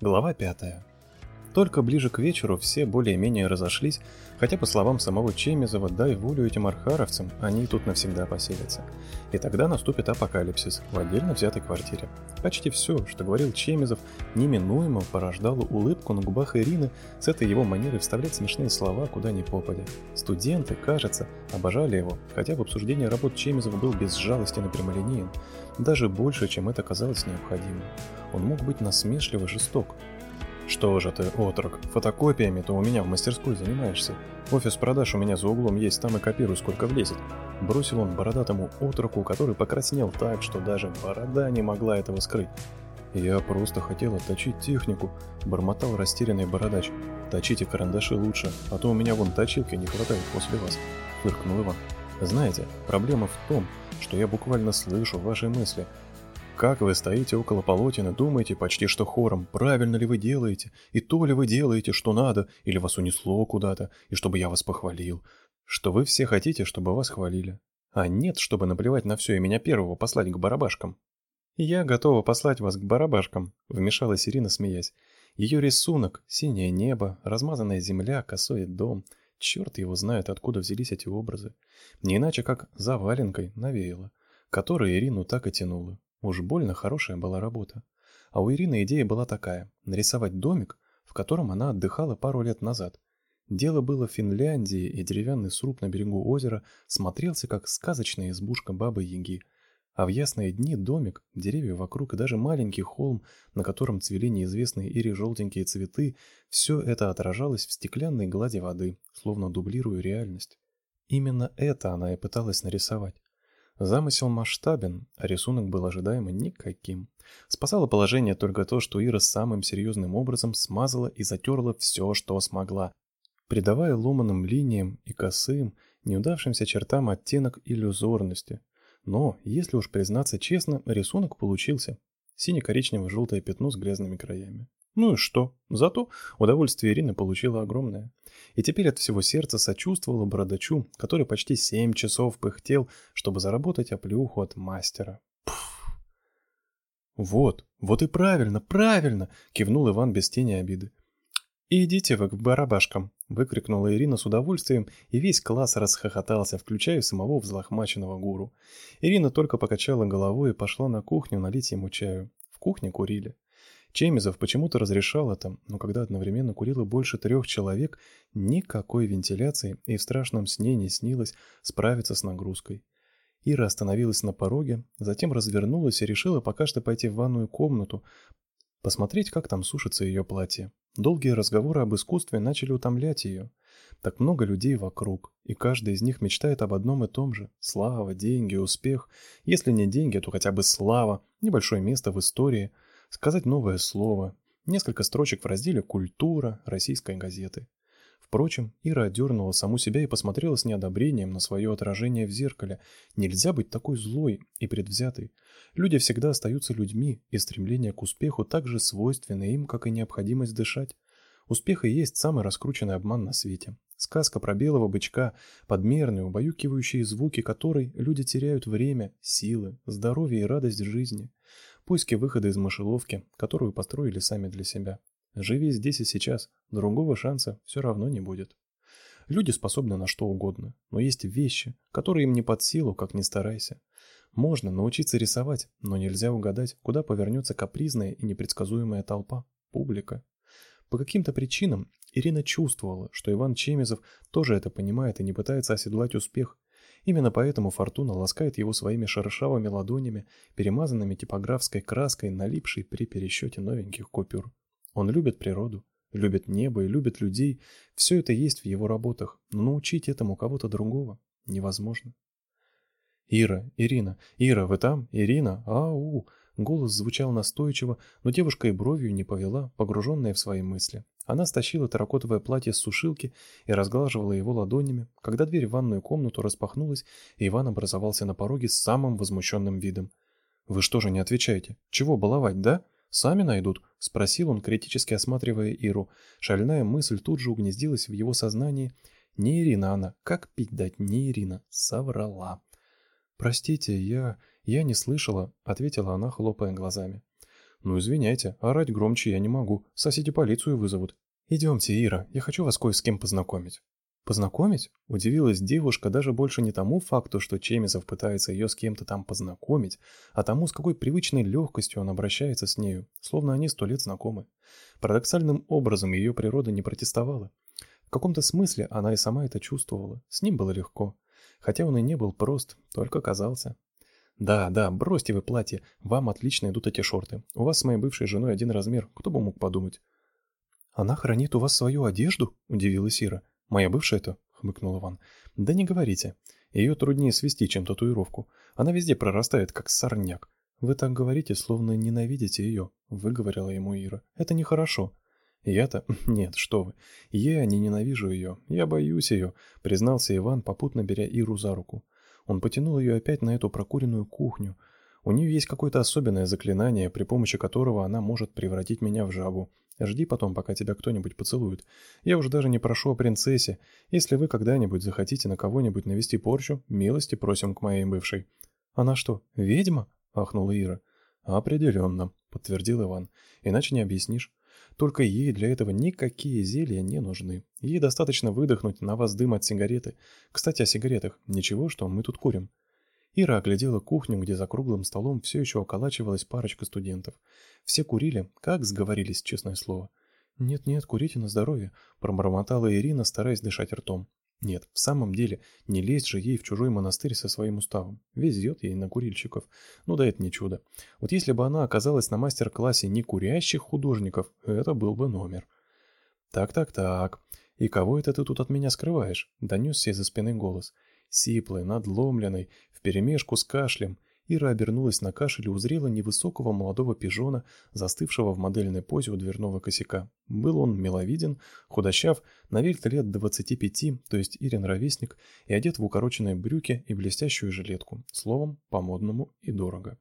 Глава 5. Только ближе к вечеру все более-менее разошлись, хотя, по словам самого Чемизова, дай волю этим архаровцам, они тут навсегда поселятся. И тогда наступит апокалипсис в отдельно взятой квартире. Почти все, что говорил Чемизов, неминуемо порождало улыбку на губах Ирины с этой его манерой вставлять смешные слова куда ни попадя. Студенты, кажется, обожали его, хотя в обсуждении работ Чемизова был безжалостен и прямолинеен, даже больше, чем это казалось необходимым. Он мог быть насмешливо жесток, что же ты, отрок, фотокопиями-то у меня в мастерской занимаешься. Офис продаж у меня за углом есть, там и копируй, сколько влезет. Бросил он бородатому отроку, который покраснел так, что даже борода не могла этого скрыть. Я просто хотел отточить технику, бормотал растерянный бородач. Точите карандаши лучше, а то у меня вон точилки не хватает после вас, фыркнул Иван. Знаете, проблема в том, что я буквально слышу ваши мысли, как вы стоите около полотен и думаете почти что хором, правильно ли вы делаете, и то ли вы делаете, что надо, или вас унесло куда-то, и чтобы я вас похвалил, что вы все хотите, чтобы вас хвалили. А нет, чтобы наплевать на все и меня первого послать к барабашкам. Я готова послать вас к барабашкам, вмешалась Ирина, смеясь. Ее рисунок, синее небо, размазанная земля, косой дом. Черт его знает, откуда взялись эти образы. Не иначе, как заваленкой навеяло, которая Ирину так и тянула. Уж больно хорошая была работа. А у Ирины идея была такая – нарисовать домик, в котором она отдыхала пару лет назад. Дело было в Финляндии, и деревянный сруб на берегу озера смотрелся как сказочная избушка Бабы-Яги. А в ясные дни домик, деревья вокруг и даже маленький холм, на котором цвели неизвестные ири желтенькие цветы, все это отражалось в стеклянной глади воды, словно дублируя реальность. Именно это она и пыталась нарисовать. Замысел масштабен, а рисунок был ожидаемо никаким. Спасало положение только то, что Ира самым серьезным образом смазала и затерла все, что смогла, придавая ломаным линиям и косым, неудавшимся чертам оттенок иллюзорности. Но, если уж признаться честно, рисунок получился. Сине-коричнево-желтое пятно с грязными краями. Ну и что? Зато удовольствие Ирины получила огромное. И теперь от всего сердца сочувствовала бородачу, который почти семь часов пыхтел, чтобы заработать оплюху от мастера. Пфф. Вот, вот и правильно, правильно, кивнул Иван без тени обиды. «Идите вы к барабашкам!» — выкрикнула Ирина с удовольствием, и весь класс расхохотался, включая самого взлохмаченного гуру. Ирина только покачала головой и пошла на кухню налить ему чаю. В кухне курили. Чемизов почему-то разрешал это, но когда одновременно курило больше трех человек, никакой вентиляции и в страшном сне не снилось справиться с нагрузкой. Ира остановилась на пороге, затем развернулась и решила пока что пойти в ванную комнату, посмотреть, как там сушится ее платье. Долгие разговоры об искусстве начали утомлять ее. Так много людей вокруг, и каждый из них мечтает об одном и том же: слава, деньги, успех. Если не деньги, то хотя бы слава, небольшое место в истории – сказать новое слово, несколько строчек в разделе «Культура» российской газеты. Впрочем, Ира одернула саму себя и посмотрела с неодобрением на свое отражение в зеркале. Нельзя быть такой злой и предвзятой. Люди всегда остаются людьми, и стремление к успеху так же свойственно им, как и необходимость дышать. Успех и есть самый раскрученный обман на свете. Сказка про белого бычка, подмерные, убаюкивающие звуки которой люди теряют время, силы, здоровье и радость жизни поиски выхода из мышеловки, которую построили сами для себя. Живи здесь и сейчас, другого шанса все равно не будет. Люди способны на что угодно, но есть вещи, которые им не под силу, как ни старайся. Можно научиться рисовать, но нельзя угадать, куда повернется капризная и непредсказуемая толпа, публика. По каким-то причинам Ирина чувствовала, что Иван Чемизов тоже это понимает и не пытается оседлать успех, Именно поэтому Фортуна ласкает его своими шершавыми ладонями, перемазанными типографской краской, налипшей при пересчете новеньких купюр. Он любит природу, любит небо и любит людей. Все это есть в его работах, но научить этому кого-то другого невозможно. Ира, Ирина, Ира, вы там? Ирина, ау! Голос звучал настойчиво, но девушка и бровью не повела, погруженная в свои мысли. Она стащила терракотовое платье с сушилки и разглаживала его ладонями, когда дверь в ванную комнату распахнулась, и Иван образовался на пороге с самым возмущенным видом. «Вы что же не отвечаете? Чего баловать, да? Сами найдут?» — спросил он, критически осматривая Иру. Шальная мысль тут же угнездилась в его сознании. «Не Ирина она. Как пить дать? Не Ирина. Соврала». «Простите, я... я не слышала», — ответила она, хлопая глазами. Ну извиняйте, орать громче я не могу, соседи полицию вызовут. Идемте, Ира, я хочу вас кое с кем познакомить. «Познакомить?» – удивилась девушка даже больше не тому факту, что Чемизов пытается ее с кем-то там познакомить, а тому, с какой привычной легкостью он обращается с нею, словно они сто лет знакомы. Парадоксальным образом ее природа не протестовала. В каком-то смысле она и сама это чувствовала, с ним было легко. Хотя он и не был прост, только казался. «Да, да, бросьте вы платье, вам отлично идут эти шорты. У вас с моей бывшей женой один размер, кто бы мог подумать». «Она хранит у вас свою одежду?» – удивилась Ира. «Моя бывшая-то?» — хмыкнул Иван. «Да не говорите. Ее труднее свести, чем татуировку. Она везде прорастает, как сорняк. Вы так говорите, словно ненавидите ее», — выговорила ему Ира. «Это нехорошо». «Я-то? Нет, что вы. Я не ненавижу ее. Я боюсь ее», — признался Иван, попутно беря Иру за руку. Он потянул ее опять на эту прокуренную кухню. У нее есть какое-то особенное заклинание, при помощи которого она может превратить меня в жабу. Жди потом, пока тебя кто-нибудь поцелует. Я уже даже не прошу о принцессе. Если вы когда-нибудь захотите на кого-нибудь навести порчу, милости просим к моей бывшей». «Она что, ведьма?» — ахнула Ира. «Определенно», — подтвердил Иван. «Иначе не объяснишь. Только ей для этого никакие зелья не нужны. Ей достаточно выдохнуть на вас дым от сигареты. Кстати, о сигаретах. Ничего, что мы тут курим. Ира оглядела кухню, где за круглым столом все еще околачивалась парочка студентов. Все курили, как сговорились, честное слово. «Нет-нет, курите на здоровье», — пробормотала Ирина, стараясь дышать ртом. Нет, в самом деле, не лезть же ей в чужой монастырь со своим уставом. Везет ей на курильщиков. Ну да это не чудо. Вот если бы она оказалась на мастер-классе не курящих художников, это был бы номер. «Так-так-так. И кого это ты тут от меня скрываешь?» — донесся из-за спины голос сиплой, надломленной, вперемешку с кашлем. Ира обернулась на кашель и узрела невысокого молодого пижона, застывшего в модельной позе у дверного косяка. Был он миловиден, худощав, на вид лет 25, то есть Ирин ровесник, и одет в укороченные брюки и блестящую жилетку. Словом, по-модному и дорого.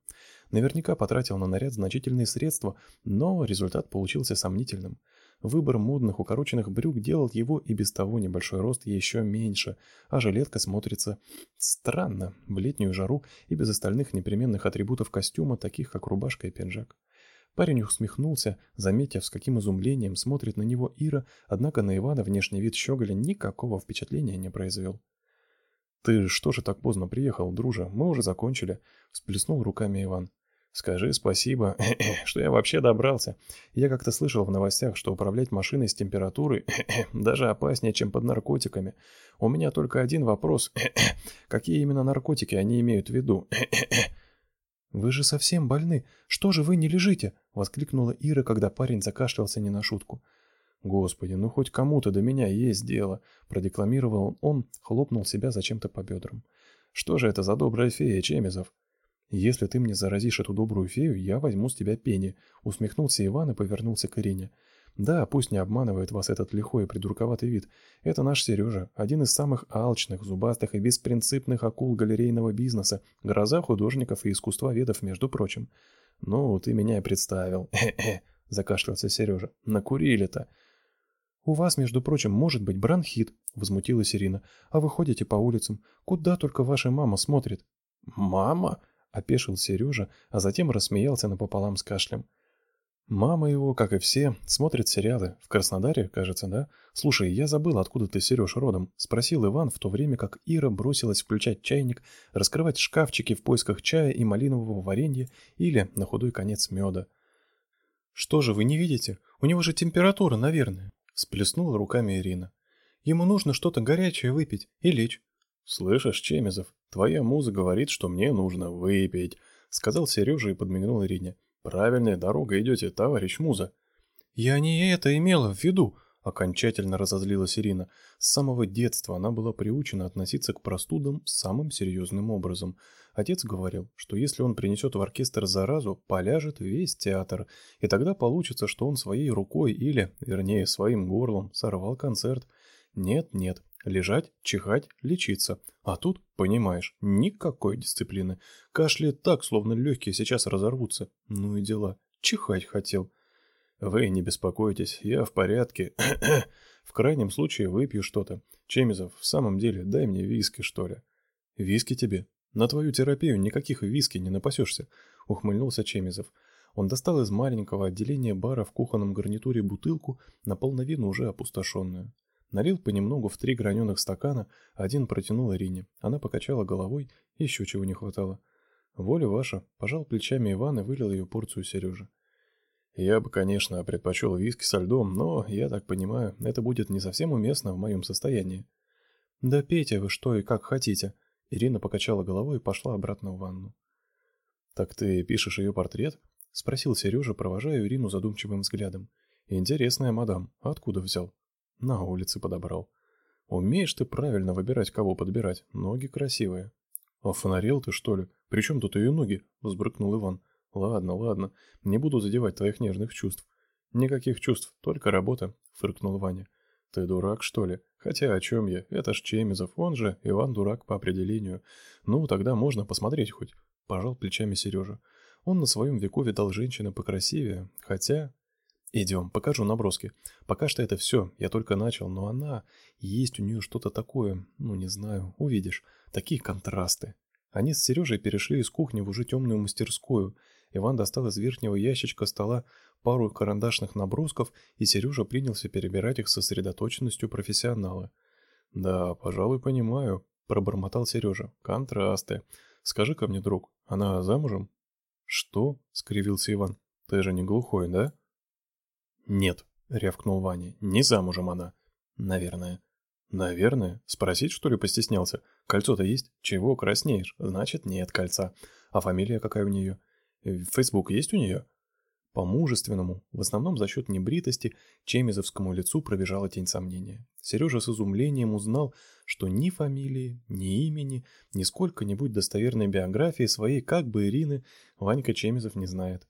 Наверняка потратил на наряд значительные средства, но результат получился сомнительным. Выбор модных укороченных брюк делал его и без того небольшой рост еще меньше, а жилетка смотрится странно в летнюю жару и без остальных непременных атрибутов костюма, таких как рубашка и пиджак. Парень усмехнулся, заметив, с каким изумлением смотрит на него Ира, однако на Ивана внешний вид щеголя никакого впечатления не произвел. «Ты что же так поздно приехал, дружа? Мы уже закончили», — всплеснул руками Иван. Скажи спасибо, что я вообще добрался. Я как-то слышал в новостях, что управлять машиной с температурой даже опаснее, чем под наркотиками. У меня только один вопрос. Какие именно наркотики они имеют в виду? «Вы же совсем больны. Что же вы не лежите?» — воскликнула Ира, когда парень закашлялся не на шутку. «Господи, ну хоть кому-то до меня есть дело», — продекламировал он, хлопнул себя зачем-то по бедрам. «Что же это за добрая фея, Чемизов?» «Если ты мне заразишь эту добрую фею, я возьму с тебя пени», — усмехнулся Иван и повернулся к Ирине. «Да, пусть не обманывает вас этот лихой и придурковатый вид. Это наш Сережа, один из самых алчных, зубастых и беспринципных акул галерейного бизнеса, гроза художников и искусствоведов, между прочим». «Ну, ты меня и представил», — закашлялся Сережа. «Накурили-то». «У вас, между прочим, может быть бронхит», — возмутилась Ирина. «А вы ходите по улицам. Куда только ваша мама смотрит?» «Мама?» Опешил Сережа, а затем рассмеялся напополам с кашлем. Мама его, как и все, смотрит сериалы. В Краснодаре, кажется, да? Слушай, я забыл, откуда ты, Сереж, родом, спросил Иван в то время, как Ира бросилась включать чайник, раскрывать шкафчики в поисках чая и малинового варенья или, на худой конец, меда. Что же вы не видите? У него же температура, наверное, сплеснула руками Ирина. Ему нужно что-то горячее выпить и лечь. «Слышишь, Чемизов, твоя муза говорит, что мне нужно выпить», — сказал Сережа и подмигнул Ирине. «Правильная дорога идете, товарищ муза». «Я не это имела в виду», — окончательно разозлилась Ирина. С самого детства она была приучена относиться к простудам самым серьезным образом. Отец говорил, что если он принесет в оркестр заразу, поляжет весь театр, и тогда получится, что он своей рукой или, вернее, своим горлом сорвал концерт. Нет, нет, Лежать, чихать, лечиться. А тут, понимаешь, никакой дисциплины. Кашляет так, словно легкие сейчас разорвутся. Ну и дела. Чихать хотел. Вы не беспокойтесь, я в порядке. в крайнем случае выпью что-то. Чемизов, в самом деле, дай мне виски, что ли. Виски тебе? На твою терапию никаких виски не напасешься, ухмыльнулся Чемизов. Он достал из маленького отделения бара в кухонном гарнитуре бутылку, наполовину уже опустошенную. Налил понемногу в три граненых стакана, один протянул Ирине. Она покачала головой, еще чего не хватало. «Воля ваша», — пожал плечами Иван и вылил ее порцию Сереже. «Я бы, конечно, предпочел виски со льдом, но, я так понимаю, это будет не совсем уместно в моем состоянии». «Да пейте вы что и как хотите», — Ирина покачала головой и пошла обратно в ванну. «Так ты пишешь ее портрет?» — спросил Сережа, провожая Ирину задумчивым взглядом. «Интересная мадам. Откуда взял?» На улице подобрал. Умеешь ты правильно выбирать, кого подбирать. Ноги красивые. А фонарел ты, что ли? При чем тут ее ноги? Взбрыкнул Иван. Ладно, ладно. Не буду задевать твоих нежных чувств. Никаких чувств, только работа, фыркнул Ваня. Ты дурак, что ли? Хотя о чем я? Это ж Чемизов, он же Иван дурак по определению. Ну, тогда можно посмотреть хоть. Пожал плечами Сережа. Он на своем веку видал женщины покрасивее, хотя... Идем, покажу наброски. Пока что это все, я только начал, но она... Есть у нее что-то такое, ну не знаю, увидишь. Такие контрасты. Они с Сережей перешли из кухни в уже темную мастерскую. Иван достал из верхнего ящичка стола пару карандашных набросков, и Сережа принялся перебирать их со сосредоточенностью профессионала. «Да, пожалуй, понимаю», — пробормотал Сережа. «Контрасты. Скажи-ка мне, друг, она замужем?» «Что?» — скривился Иван. «Ты же не глухой, да?» «Нет», — рявкнул Ваня, — «не замужем она». «Наверное». «Наверное? Спросить, что ли, постеснялся? Кольцо-то есть? Чего краснеешь? Значит, нет кольца. А фамилия какая у нее? Фейсбук есть у нее?» По мужественному, в основном за счет небритости, чемизовскому лицу пробежала тень сомнения. Сережа с изумлением узнал, что ни фамилии, ни имени, ни сколько-нибудь достоверной биографии своей как бы Ирины Ванька Чемизов не знает.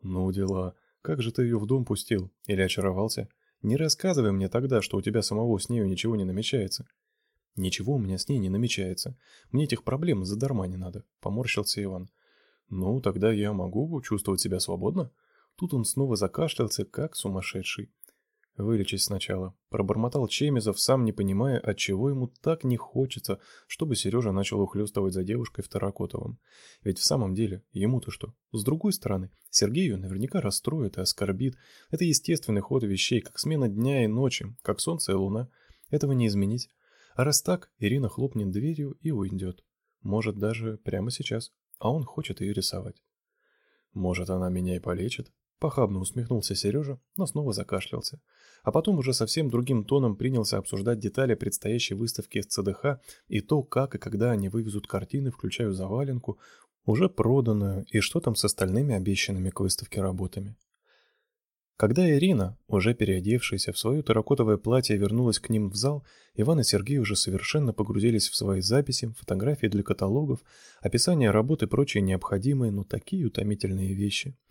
«Ну дела», как же ты ее в дом пустил? Или очаровался? Не рассказывай мне тогда, что у тебя самого с нею ничего не намечается. Ничего у меня с ней не намечается. Мне этих проблем задарма не надо, поморщился Иван. Ну, тогда я могу чувствовать себя свободно. Тут он снова закашлялся, как сумасшедший. Вылечить сначала. Пробормотал Чемизов, сам не понимая, от чего ему так не хочется, чтобы Сережа начал ухлёстывать за девушкой Второкотовым. Ведь в самом деле, ему-то что? С другой стороны, Сергею наверняка расстроит и оскорбит. Это естественный ход вещей, как смена дня и ночи, как солнце и луна. Этого не изменить. А раз так, Ирина хлопнет дверью и уйдет. Может, даже прямо сейчас. А он хочет ее рисовать. Может, она меня и полечит? Похабно усмехнулся Сережа, но снова закашлялся. А потом уже совсем другим тоном принялся обсуждать детали предстоящей выставки в ЦДХ и то, как и когда они вывезут картины, включая заваленку, уже проданную, и что там с остальными обещанными к выставке работами. Когда Ирина, уже переодевшаяся в свое терракотовое платье, вернулась к ним в зал, Иван и Сергей уже совершенно погрузились в свои записи, фотографии для каталогов, описание работы и прочие необходимые, но такие утомительные вещи –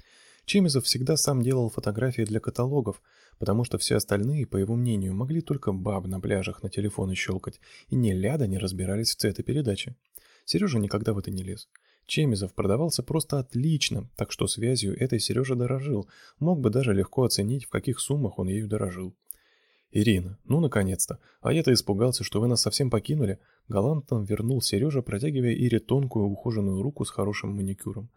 Чемизов всегда сам делал фотографии для каталогов, потому что все остальные, по его мнению, могли только баб на пляжах на телефоны щелкать и ни ляда не разбирались в цветопередаче. Сережа никогда в это не лез. Чемизов продавался просто отлично, так что связью этой Сережа дорожил, мог бы даже легко оценить, в каких суммах он ею дорожил. «Ирина, ну наконец-то! А я-то испугался, что вы нас совсем покинули!» Галантом вернул Сережа, протягивая Ире тонкую ухоженную руку с хорошим маникюром.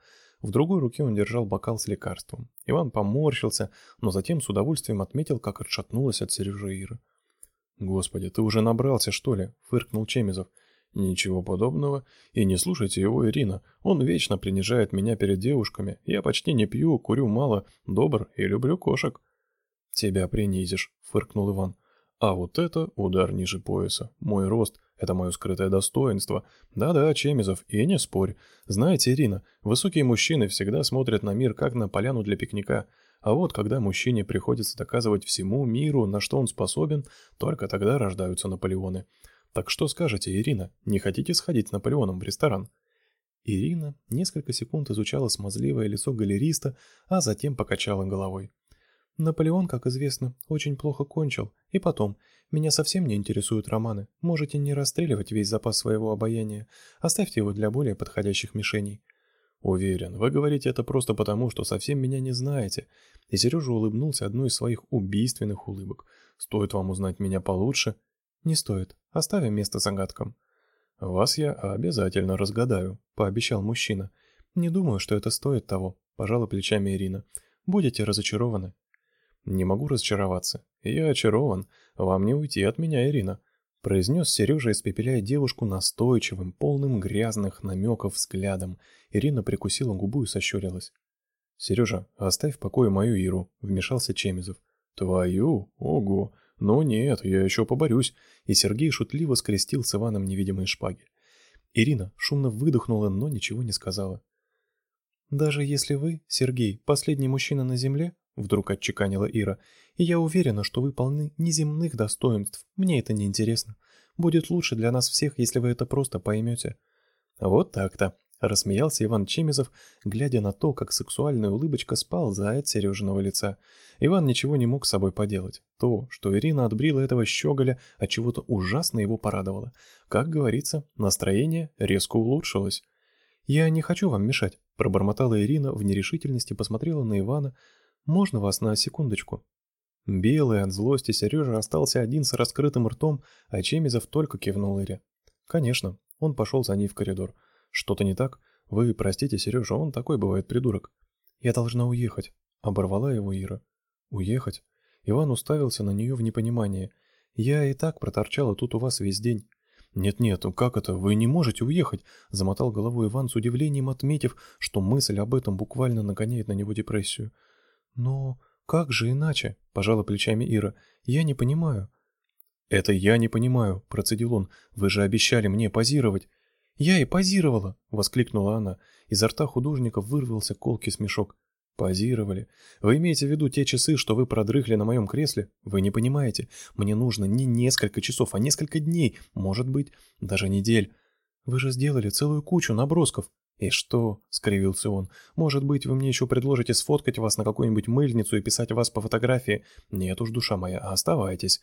В другой руке он держал бокал с лекарством. Иван поморщился, но затем с удовольствием отметил, как отшатнулась от Сережи Ира. «Господи, ты уже набрался, что ли?» — фыркнул Чемизов. «Ничего подобного. И не слушайте его, Ирина. Он вечно принижает меня перед девушками. Я почти не пью, курю мало, добр и люблю кошек». «Тебя принизишь», — фыркнул Иван. «А вот это удар ниже пояса. Мой рост это мое скрытое достоинство. Да-да, Чемизов, и не спорь. Знаете, Ирина, высокие мужчины всегда смотрят на мир как на поляну для пикника. А вот когда мужчине приходится доказывать всему миру, на что он способен, только тогда рождаются Наполеоны. Так что скажете, Ирина, не хотите сходить с Наполеоном в ресторан? Ирина несколько секунд изучала смазливое лицо галериста, а затем покачала головой. Наполеон, как известно, очень плохо кончил. И потом, меня совсем не интересуют романы. Можете не расстреливать весь запас своего обаяния. Оставьте его для более подходящих мишеней. Уверен, вы говорите это просто потому, что совсем меня не знаете. И Сережа улыбнулся одной из своих убийственных улыбок. Стоит вам узнать меня получше? Не стоит. Оставим место загадкам. Вас я обязательно разгадаю, пообещал мужчина. Не думаю, что это стоит того, пожала плечами Ирина. Будете разочарованы. Не могу разочароваться. Я очарован. Вам не уйти от меня, Ирина, произнес Сережа, испепеляя девушку настойчивым, полным грязных намеков взглядом. Ирина прикусила губу и сощурилась. Сережа, оставь в покое мою Иру, вмешался Чемизов. Твою? Ого. Ну нет, я еще поборюсь. И Сергей шутливо скрестил с Иваном невидимые шпаги. Ирина шумно выдохнула, но ничего не сказала. Даже если вы, Сергей, последний мужчина на земле, вдруг отчеканила Ира, и я уверена, что вы полны неземных достоинств. Мне это не интересно. Будет лучше для нас всех, если вы это просто поймете». Вот так-то, рассмеялся Иван Чемизов, глядя на то, как сексуальная улыбочка сползает с Сережиного лица. Иван ничего не мог с собой поделать. То, что Ирина отбрила этого щеголя, от чего-то ужасно его порадовало. Как говорится, настроение резко улучшилось. Я не хочу вам мешать, пробормотала Ирина в нерешительности, посмотрела на Ивана. Можно вас на секундочку? Белый от злости Сережа остался один с раскрытым ртом, а Чемизов только кивнул Ире. Конечно, он пошел за ней в коридор. Что-то не так? Вы простите, Сережа, он такой бывает придурок. Я должна уехать, оборвала его Ира. Уехать? Иван уставился на нее в непонимании. Я и так проторчала тут у вас весь день. «Нет-нет, как это? Вы не можете уехать!» — замотал головой Иван с удивлением, отметив, что мысль об этом буквально нагоняет на него депрессию. «Но как же иначе?» — пожала плечами Ира. «Я не понимаю». «Это я не понимаю», — процедил он. «Вы же обещали мне позировать». «Я и позировала!» — воскликнула она. Изо рта художника вырвался колкий смешок. Позировали. Вы имеете в виду те часы, что вы продрыхли на моем кресле? Вы не понимаете. Мне нужно не несколько часов, а несколько дней, может быть, даже недель. Вы же сделали целую кучу набросков. И что? скривился он. Может быть, вы мне еще предложите сфоткать вас на какую-нибудь мыльницу и писать вас по фотографии? Нет уж, душа моя, оставайтесь.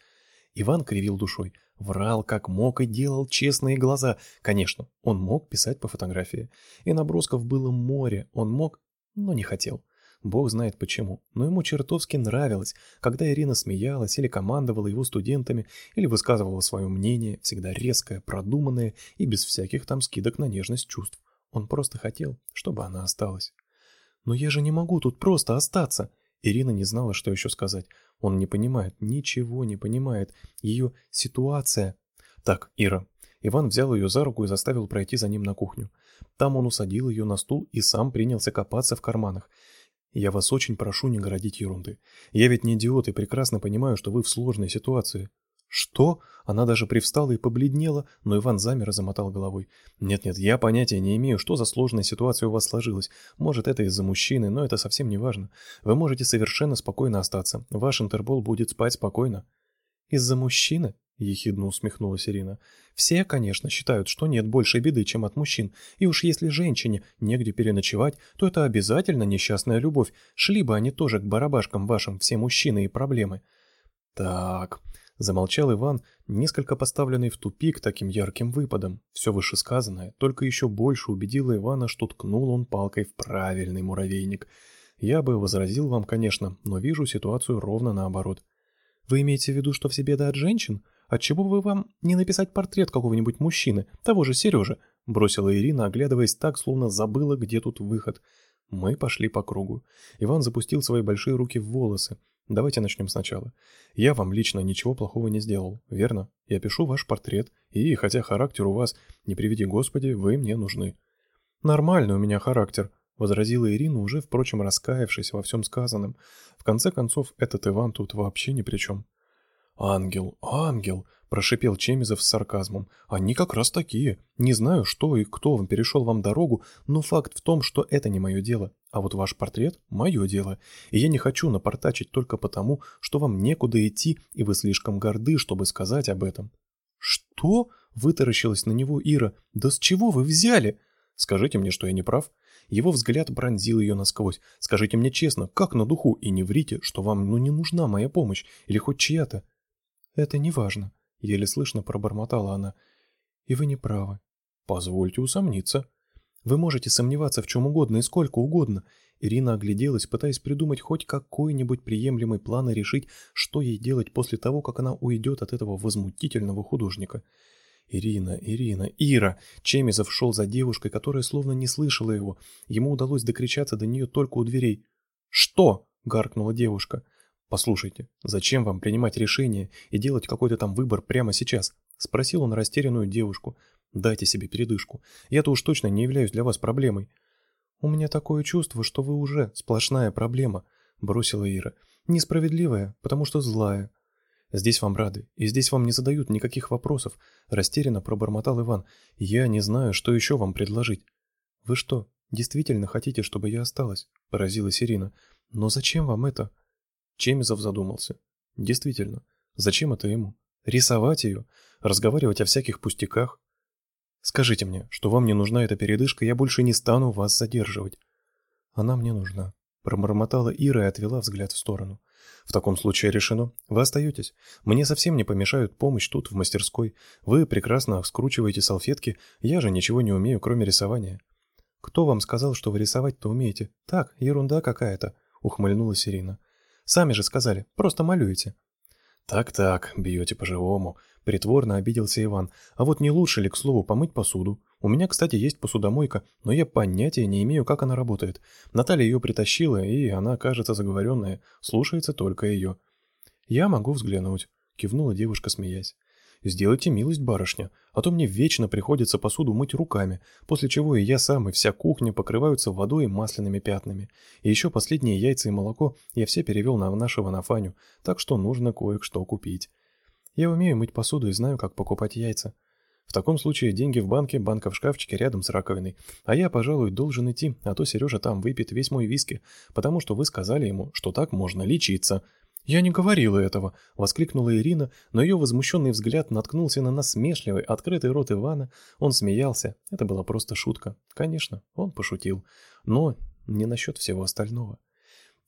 Иван кривил душой. Врал как мог и делал честные глаза. Конечно, он мог писать по фотографии. И набросков было море. Он мог, но не хотел. Бог знает почему, но ему чертовски нравилось, когда Ирина смеялась или командовала его студентами, или высказывала свое мнение, всегда резкое, продуманное и без всяких там скидок на нежность чувств. Он просто хотел, чтобы она осталась. «Но я же не могу тут просто остаться!» Ирина не знала, что еще сказать. Он не понимает, ничего не понимает. Ее ситуация... «Так, Ира». Иван взял ее за руку и заставил пройти за ним на кухню. Там он усадил ее на стул и сам принялся копаться в карманах. Я вас очень прошу не городить ерунды. Я ведь не идиот и прекрасно понимаю, что вы в сложной ситуации. Что? Она даже привстала и побледнела, но Иван замер и замотал головой. Нет-нет, я понятия не имею, что за сложная ситуация у вас сложилась. Может, это из-за мужчины, но это совсем не важно. Вы можете совершенно спокойно остаться. Ваш Интерпол будет спать спокойно. Из-за мужчины? — ехидно усмехнулась Ирина. «Все, конечно, считают, что нет большей беды, чем от мужчин. И уж если женщине негде переночевать, то это обязательно несчастная любовь. Шли бы они тоже к барабашкам вашим, все мужчины и проблемы». «Так...» — замолчал Иван, несколько поставленный в тупик таким ярким выпадом. Все вышесказанное только еще больше убедило Ивана, что ткнул он палкой в правильный муравейник. Я бы возразил вам, конечно, но вижу ситуацию ровно наоборот. «Вы имеете в виду, что все беды от женщин?» Отчего бы вам не написать портрет какого-нибудь мужчины, того же Сережи?» Бросила Ирина, оглядываясь так, словно забыла, где тут выход. Мы пошли по кругу. Иван запустил свои большие руки в волосы. Давайте начнем сначала. Я вам лично ничего плохого не сделал, верно? Я пишу ваш портрет, и хотя характер у вас, не приведи Господи, вы мне нужны. Нормальный у меня характер, возразила Ирина, уже, впрочем, раскаявшись во всем сказанном. В конце концов, этот Иван тут вообще ни при чем. «Ангел, ангел!» – прошипел Чемизов с сарказмом. «Они как раз такие. Не знаю, что и кто вам перешел вам дорогу, но факт в том, что это не мое дело. А вот ваш портрет – мое дело. И я не хочу напортачить только потому, что вам некуда идти, и вы слишком горды, чтобы сказать об этом». «Что?» – вытаращилась на него Ира. «Да с чего вы взяли?» «Скажите мне, что я не прав?» Его взгляд пронзил ее насквозь. «Скажите мне честно, как на духу, и не врите, что вам ну не нужна моя помощь, или хоть чья-то». «Это не важно», — еле слышно пробормотала она. «И вы не правы». «Позвольте усомниться». «Вы можете сомневаться в чем угодно и сколько угодно». Ирина огляделась, пытаясь придумать хоть какой-нибудь приемлемый план и решить, что ей делать после того, как она уйдет от этого возмутительного художника. Ирина, Ирина, Ира! Чемизов шел за девушкой, которая словно не слышала его. Ему удалось докричаться до нее только у дверей. «Что?» — гаркнула девушка. «Послушайте, зачем вам принимать решение и делать какой-то там выбор прямо сейчас?» — спросил он растерянную девушку. «Дайте себе передышку. Я-то уж точно не являюсь для вас проблемой». «У меня такое чувство, что вы уже сплошная проблема», — бросила Ира. «Несправедливая, потому что злая». «Здесь вам рады, и здесь вам не задают никаких вопросов», — растерянно пробормотал Иван. «Я не знаю, что еще вам предложить». «Вы что, действительно хотите, чтобы я осталась?» — поразилась Ирина. «Но зачем вам это?» Чемизов задумался. «Действительно, зачем это ему? Рисовать ее? Разговаривать о всяких пустяках? Скажите мне, что вам не нужна эта передышка, я больше не стану вас задерживать». «Она мне нужна», — промормотала Ира и отвела взгляд в сторону. В таком случае решено. Вы остаетесь. Мне совсем не помешают помощь тут, в мастерской. Вы прекрасно скручиваете салфетки, я же ничего не умею, кроме рисования. Кто вам сказал, что вы рисовать-то умеете? Так, ерунда какая-то, ухмыльнулась Ирина. Сами же сказали, просто малюете. Так-так, бьете по-живому. Притворно обиделся Иван. А вот не лучше ли, к слову, помыть посуду? У меня, кстати, есть посудомойка, но я понятия не имею, как она работает. Наталья ее притащила, и она, кажется, заговоренная, слушается только ее. «Я могу взглянуть», — кивнула девушка, смеясь. «Сделайте милость, барышня, а то мне вечно приходится посуду мыть руками, после чего и я сам, и вся кухня покрываются водой и масляными пятнами. И еще последние яйца и молоко я все перевел на нашего Нафаню, так что нужно кое-что купить. Я умею мыть посуду и знаю, как покупать яйца. В таком случае деньги в банке, банка в шкафчике рядом с раковиной. А я, пожалуй, должен идти, а то Сережа там выпьет весь мой виски, потому что вы сказали ему, что так можно лечиться. «Я не говорила этого!» — воскликнула Ирина, но ее возмущенный взгляд наткнулся на насмешливый, открытый рот Ивана. Он смеялся. Это была просто шутка. Конечно, он пошутил. Но не насчет всего остального.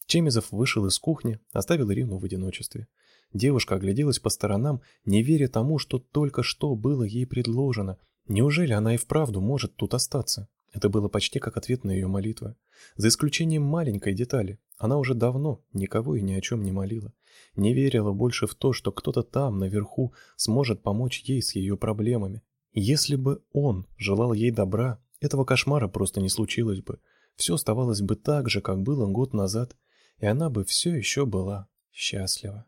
Чемизов вышел из кухни, оставил Ирину в одиночестве. Девушка огляделась по сторонам, не веря тому, что только что было ей предложено. Неужели она и вправду может тут остаться? Это было почти как ответ на ее молитвы. За исключением маленькой детали, она уже давно никого и ни о чем не молила. Не верила больше в то, что кто-то там, наверху, сможет помочь ей с ее проблемами. Если бы он желал ей добра, этого кошмара просто не случилось бы. Все оставалось бы так же, как было год назад, и она бы все еще была счастлива.